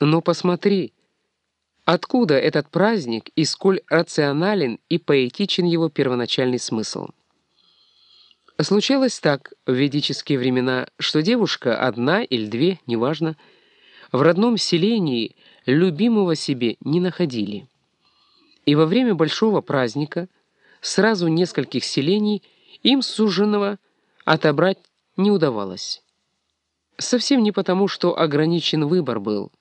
Но посмотри, откуда этот праздник и сколь рационален и поэтичен его первоначальный смысл. Случалось так в ведические времена, что девушка, одна или две, неважно, в родном селении любимого себе не находили. И во время большого праздника сразу нескольких селений им суженого отобрать не удавалось. Совсем не потому, что ограничен выбор был.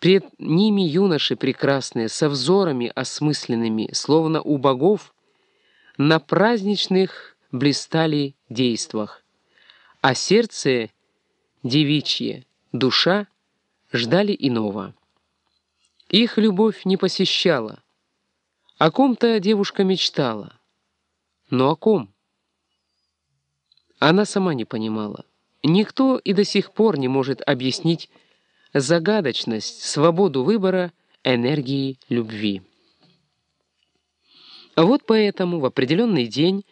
Пред ними юноши прекрасные, со взорами осмысленными, словно у богов, на праздничных блистали действах, а сердце девичье, душа ждали иного. Их любовь не посещала. О ком-то девушка мечтала. Но о ком? Она сама не понимала. Никто и до сих пор не может объяснить загадочность, свободу выбора энергии любви. Вот поэтому в определенный день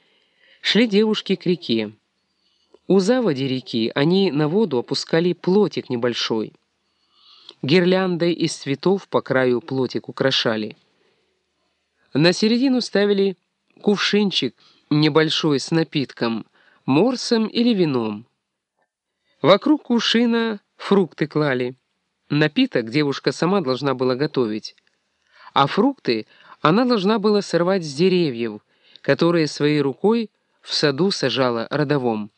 шли девушки к реке. У заводи реки они на воду опускали плотик небольшой. Гирляндой из цветов по краю плотик украшали. На середину ставили кувшинчик небольшой с напитком, морсом или вином. Вокруг кувшина фрукты клали. Напиток девушка сама должна была готовить, а фрукты она должна была сорвать с деревьев, которые своей рукой в саду сажала родовом.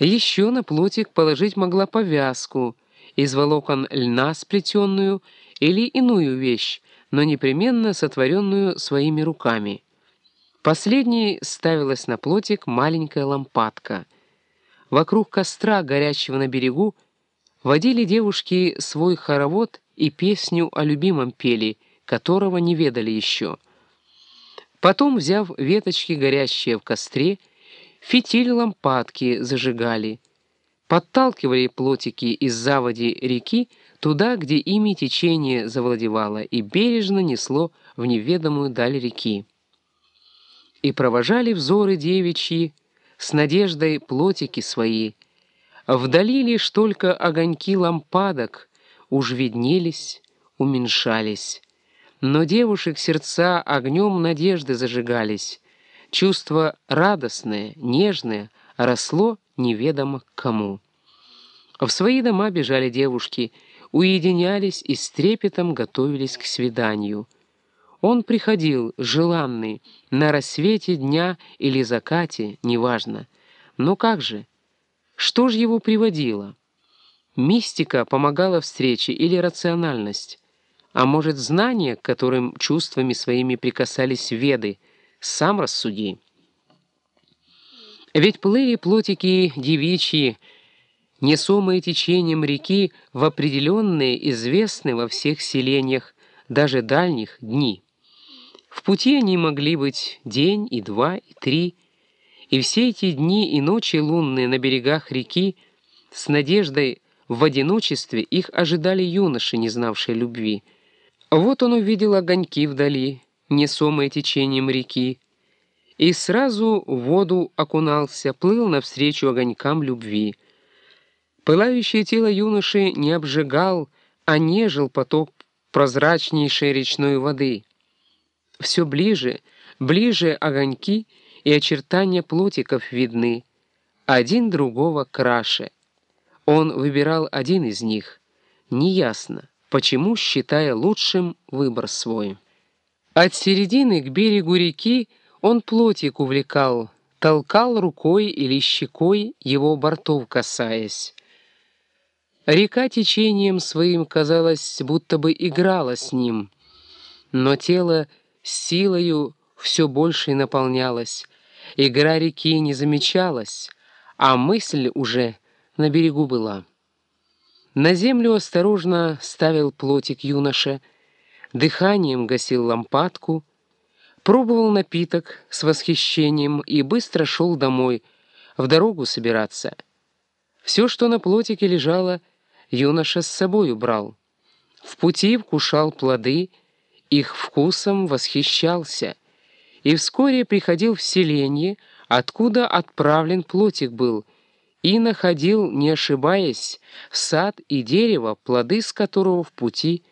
Еще на плотик положить могла повязку из волокон льна сплетенную или иную вещь, но непременно сотворенную своими руками. Последней ставилась на плотик маленькая лампадка. Вокруг костра, горящего на берегу, водили девушки свой хоровод и песню о любимом пели, которого не ведали еще — Потом, взяв веточки, горящие в костре, фитиль лампадки зажигали, подталкивали плотики из заводи реки туда, где ими течение завладевало и бережно несло в неведомую даль реки. И провожали взоры девичьи с надеждой плотики свои. Вдали лишь только огоньки лампадок уж виднелись, уменьшались. Но девушек сердца огнем надежды зажигались. Чувство радостное, нежное росло неведомо кому. В свои дома бежали девушки, уединялись и с трепетом готовились к свиданию. Он приходил, желанный, на рассвете дня или закате, неважно. Но как же? Что же его приводило? Мистика помогала встрече или рациональность? А может, знания, к которым чувствами своими прикасались веды, сам рассуди. Ведь плыли плотики девичьи, несомые течением реки в определенные, известные во всех селениях, даже дальних, дни. В пути они могли быть день и два, и три, и все эти дни и ночи лунные на берегах реки с надеждой в одиночестве их ожидали юноши, не знавшие любви, вот он увидел огоньки вдали, несомые течением реки, и сразу в воду окунался, плыл навстречу огонькам любви. Пылающее тело юноши не обжигал, а нежил поток прозрачнейшей речной воды. Все ближе, ближе огоньки и очертания плотиков видны, один другого краше. Он выбирал один из них, неясно почему считая лучшим выбор свой. От середины к берегу реки он плотик увлекал, толкал рукой или щекой его бортов касаясь. Река течением своим, казалось, будто бы играла с ним, но тело силою все больше наполнялось, игра реки не замечалась, а мысль уже на берегу была. На землю осторожно ставил плотик юноша, дыханием гасил лампадку, пробовал напиток с восхищением и быстро шел домой, в дорогу собираться. Все, что на плотике лежало, юноша с собой убрал. В пути вкушал плоды, их вкусом восхищался, и вскоре приходил в селение, откуда отправлен плотик был, и находил, не ошибаясь, сад и дерево, плоды с которого в пути